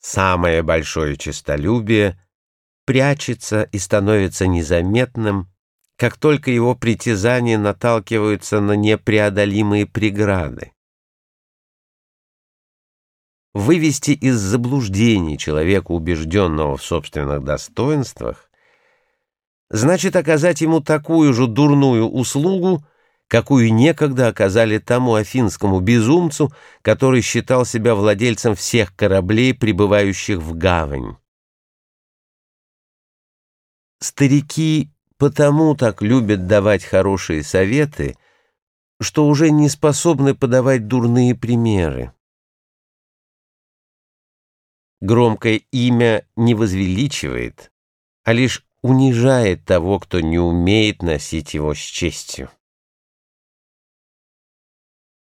Самое большое честолюбие прячется и становится незаметным, как только его притязания наталкиваются на непреодолимые преграды. Вывести из заблуждений человека, убежденного в собственных достоинствах, значит оказать ему такую же дурную услугу, какую некогда оказали тому афинскому безумцу, который считал себя владельцем всех кораблей, прибывающих в гавань. Старики потому так любят давать хорошие советы, что уже не способны подавать дурные примеры. Громкое имя не возвеличивает, а лишь унижает того, кто не умеет носить его с честью.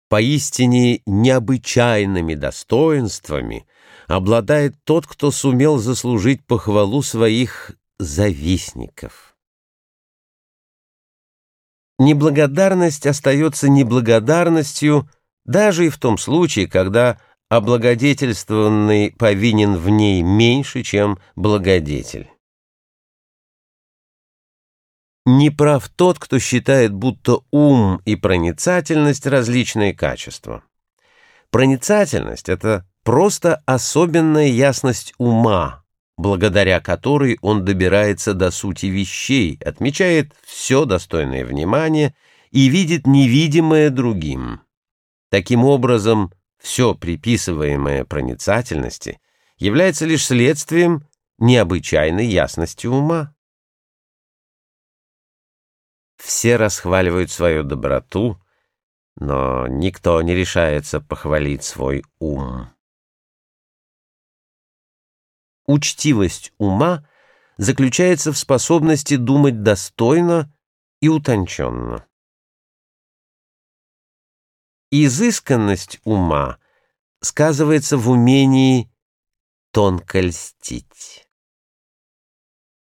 Поистине необычайными достоинствами обладает тот, кто сумел заслужить похвалу своих завистников. Неблагодарность остается неблагодарностью даже и в том случае, когда облагодетельствованный повинен в ней меньше, чем благодетель. Не прав тот, кто считает, будто ум и проницательность — различные качества. Проницательность — это просто особенная ясность ума, благодаря которой он добирается до сути вещей, отмечает все достойное внимания и видит невидимое другим. Таким образом, все приписываемое проницательности является лишь следствием необычайной ясности ума. Все расхваливают свою доброту, но никто не решается похвалить свой ум. Учтивость ума заключается в способности думать достойно и утонченно. Изысканность ума сказывается в умении тонко льстить.